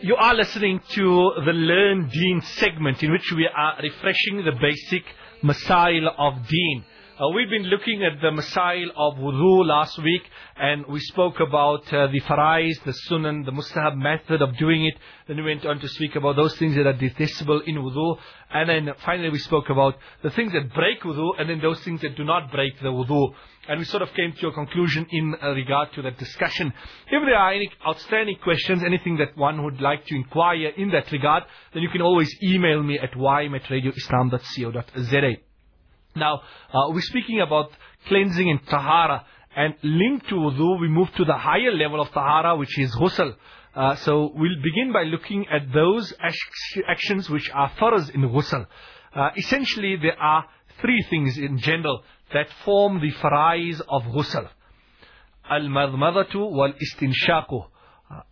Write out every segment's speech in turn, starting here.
You are listening to the Learn Deen segment in which we are refreshing the basic Masail of Deen. Uh, we've been looking at the Masail of Wudu last week and we spoke about uh, the farais, the sunan, the mustahab method of doing it. Then we went on to speak about those things that are detestable in wudu. And then finally we spoke about the things that break wudu and then those things that do not break the wudu. And we sort of came to a conclusion in uh, regard to that discussion. If there are any outstanding questions, anything that one would like to inquire in that regard, then you can always email me at ym at radioislam.co.za. Now, uh, we're speaking about cleansing and tahara. And linked to wudu, we move to the higher level of tahara, which is ghusl. Uh, so we'll begin by looking at those actions which are faraz in ghusl. Uh, essentially, there are three things in general that form the farais of ghusl. المضمضة والاستنشاق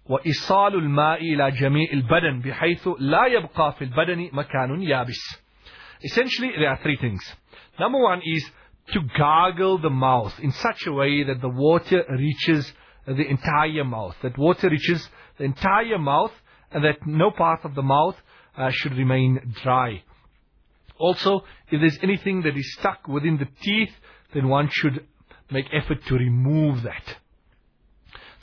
وإيصال الماء إلى جميع البدن بحيث لا يبقى في البدن مكان يابس. Essentially, there are three things. Number one is to gargle the mouth in such a way that the water reaches the entire mouth. That water reaches the entire mouth and that no part of the mouth uh, should remain dry. Also, if there's anything that is stuck within the teeth, then one should make effort to remove that.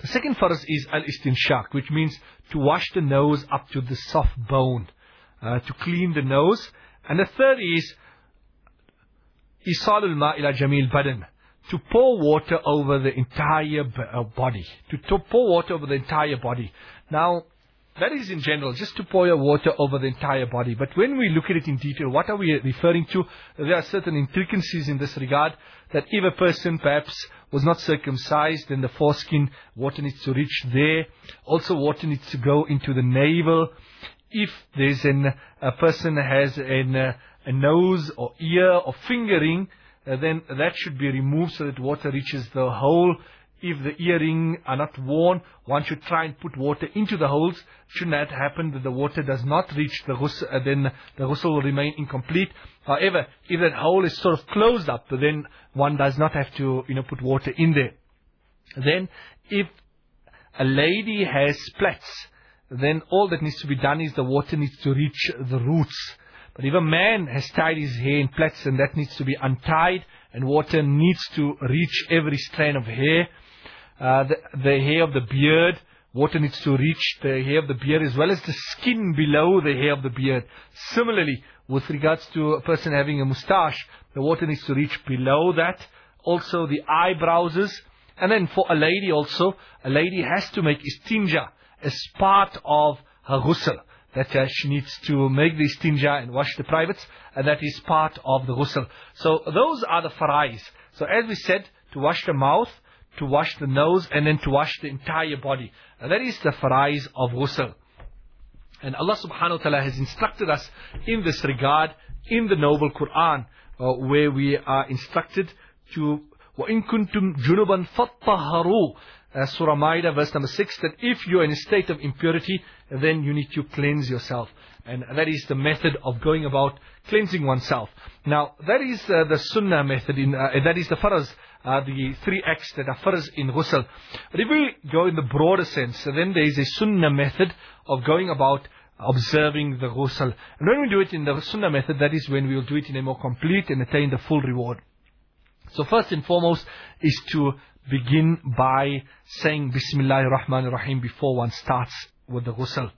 The second farz is al-istinshak, which means to wash the nose up to the soft bone, uh, to clean the nose. And the third is isalul ila jamil badan, to pour water over the entire uh, body, to, to pour water over the entire body. Now, that is in general, just to pour your water over the entire body. But when we look at it in detail, what are we referring to? There are certain intricacies in this regard that if a person perhaps was not circumcised, then the foreskin, water needs to reach there. Also water needs to go into the navel. If there's an, a person has an, uh, a nose or ear or fingering, uh, then that should be removed so that water reaches the hole. If the earring are not worn, one should try and put water into the holes. Should that happen that the water does not reach the ghusl, uh, then the ghusl will remain incomplete. However, if that hole is sort of closed up, then one does not have to, you know, put water in there. Then, if a lady has splats, then all that needs to be done is the water needs to reach the roots. But if a man has tied his hair in plaits and that needs to be untied and water needs to reach every strand of hair, uh, the, the hair of the beard, water needs to reach the hair of the beard as well as the skin below the hair of the beard. Similarly, with regards to a person having a mustache, the water needs to reach below that. Also the eyebrows. And then for a lady also, a lady has to make istinja as part of her ghusl that uh, she needs to make the istinja and wash the privates, and that is part of the ghusl. So those are the farais. So as we said, to wash the mouth, to wash the nose, and then to wash the entire body. And that is the farais of ghusl. And Allah subhanahu wa ta'ala has instructed us in this regard in the noble Quran, uh, where we are instructed to وَإِن كُنْتُمْ جُنُبًا فَطَّهَرُوا uh, Surah Maida, verse number 6, that if you are in a state of impurity, then you need to cleanse yourself. And that is the method of going about cleansing oneself. Now, that is uh, the sunnah method, in, uh, that is the faraz, uh, the three acts that are faraz in ghusl. But if we go in the broader sense, then there is a sunnah method of going about observing the ghusl. And when we do it in the sunnah method, that is when we will do it in a more complete and attain the full reward. So first and foremost is to begin by saying Bismillah ar-Rahman ar-Rahim before one starts with the ghusl.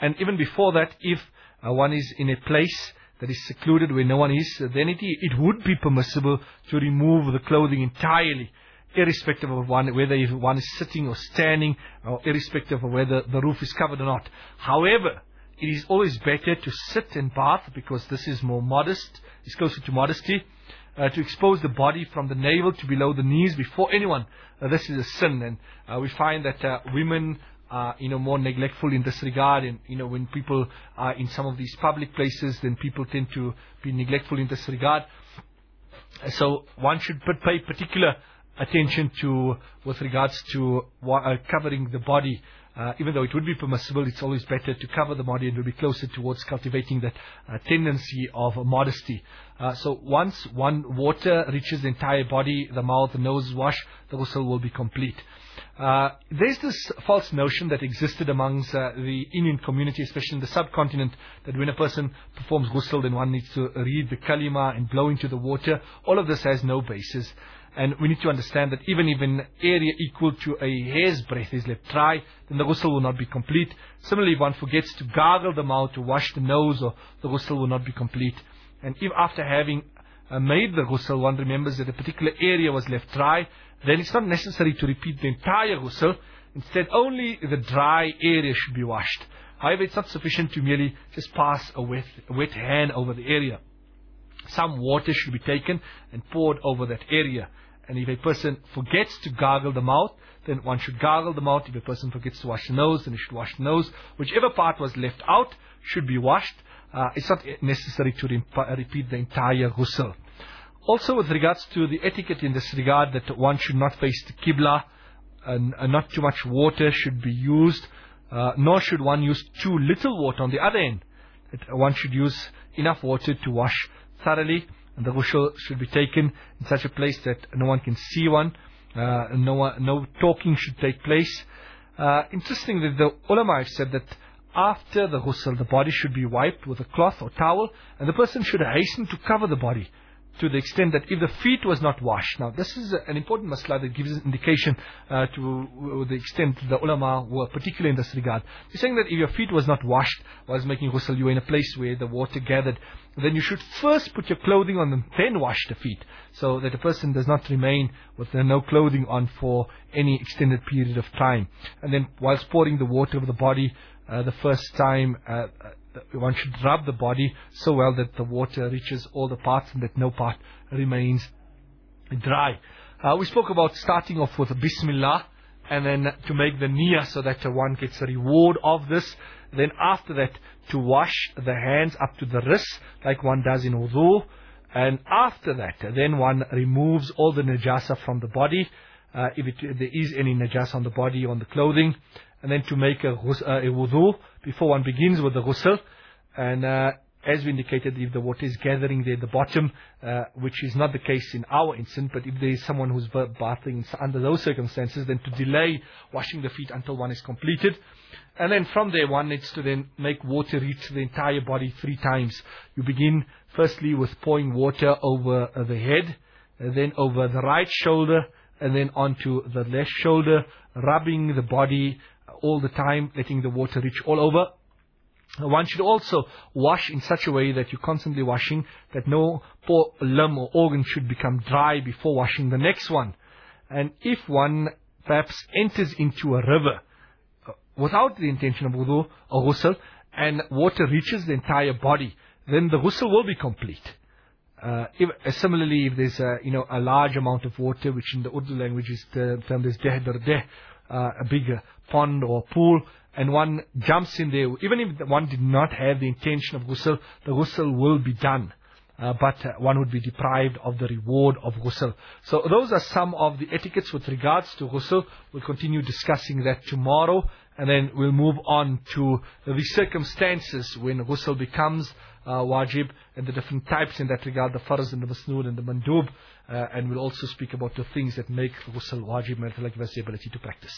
And even before that, if uh, one is in a place that is secluded where no one is, then it, it would be permissible to remove the clothing entirely, irrespective of one, whether if one is sitting or standing, or irrespective of whether the roof is covered or not. However, it is always better to sit and bath because this is more modest, it's closer to modesty uh, to expose the body from the navel to below the knees before anyone. Uh, this is a sin, and uh, we find that uh, women are, you know, more neglectful in this regard. And you know, when people are in some of these public places, then people tend to be neglectful in this regard. So one should pay particular attention to, with regards to uh, covering the body. Uh, even though it would be permissible, it's always better to cover the body and to be closer towards cultivating that uh, tendency of modesty. Uh, so once one water reaches the entire body, the mouth, the nose wash, the ghusl will be complete. Uh, there's this false notion that existed amongst uh, the Indian community, especially in the subcontinent, that when a person performs ghusl, then one needs to read the kalima and blow into the water. All of this has no basis. And we need to understand that even if an area equal to a hair's breadth is left dry, then the ghusl will not be complete. Similarly, if one forgets to gargle the mouth, to wash the nose, or the ghusl will not be complete. And if after having uh, made the ghusl, one remembers that a particular area was left dry, then it's not necessary to repeat the entire ghusl. Instead, only the dry area should be washed. However, it's not sufficient to merely just pass a wet, a wet hand over the area. Some water should be taken and poured over that area. And if a person forgets to gargle the mouth, then one should gargle the mouth. If a person forgets to wash the nose, then he should wash the nose. Whichever part was left out should be washed. Uh, it's not necessary to repeat the entire ghusl. Also with regards to the etiquette in this regard that one should not face the Qibla and, and not too much water should be used, uh, nor should one use too little water on the other end. That one should use enough water to wash thoroughly. And the ghusl should be taken in such a place that no one can see one, uh, no, one, no talking should take place. Uh, interestingly, the ulama have said that after the ghusl, the body should be wiped with a cloth or towel, and the person should hasten to cover the body to the extent that if the feet was not washed. Now, this is an important masla that gives indication uh, to the extent the ulama were particular in this regard. They're saying that if your feet was not washed while making ghusl, you were in a place where the water gathered, then you should first put your clothing on them, then wash the feet, so that a person does not remain with no clothing on for any extended period of time. And then whilst pouring the water over the body, uh, the first time, uh, one should rub the body so well that the water reaches all the parts and that no part remains dry. Uh, we spoke about starting off with Bismillah and then to make the niyyah so that one gets a reward of this. Then after that, to wash the hands up to the wrists like one does in wudu. And after that, then one removes all the najasa from the body. Uh, if it, there is any najasa on the body, or on the clothing and then to make a, uh, a wudu before one begins with the ghusl. And uh, as we indicated, if the water is gathering there at the bottom, uh, which is not the case in our instance, but if there is someone who's bathing under those circumstances, then to delay washing the feet until one is completed. And then from there, one needs to then make water reach the entire body three times. You begin firstly with pouring water over the head, then over the right shoulder, and then onto the left shoulder, rubbing the body all the time, letting the water reach all over. One should also wash in such a way that you're constantly washing, that no poor limb or organ should become dry before washing the next one. And if one perhaps enters into a river uh, without the intention of wudu or ghusl, and water reaches the entire body, then the ghusl will be complete. Uh, if, uh, similarly, if there's a, you know, a large amount of water, which in the Urdu language is termed as deh deh, uh, a bigger pond or pool, and one jumps in there, even if one did not have the intention of ghusl, the ghusl will be done. Uh, but uh, one would be deprived of the reward of ghusl. So those are some of the etiquettes with regards to ghusl. We'll continue discussing that tomorrow, and then we'll move on to the circumstances when ghusl becomes uh, wajib and the different types in that regard, the farz and the masnoon and the mandub. Uh, and we'll also speak about the things that make ghusl wajib, and like the ability to practice.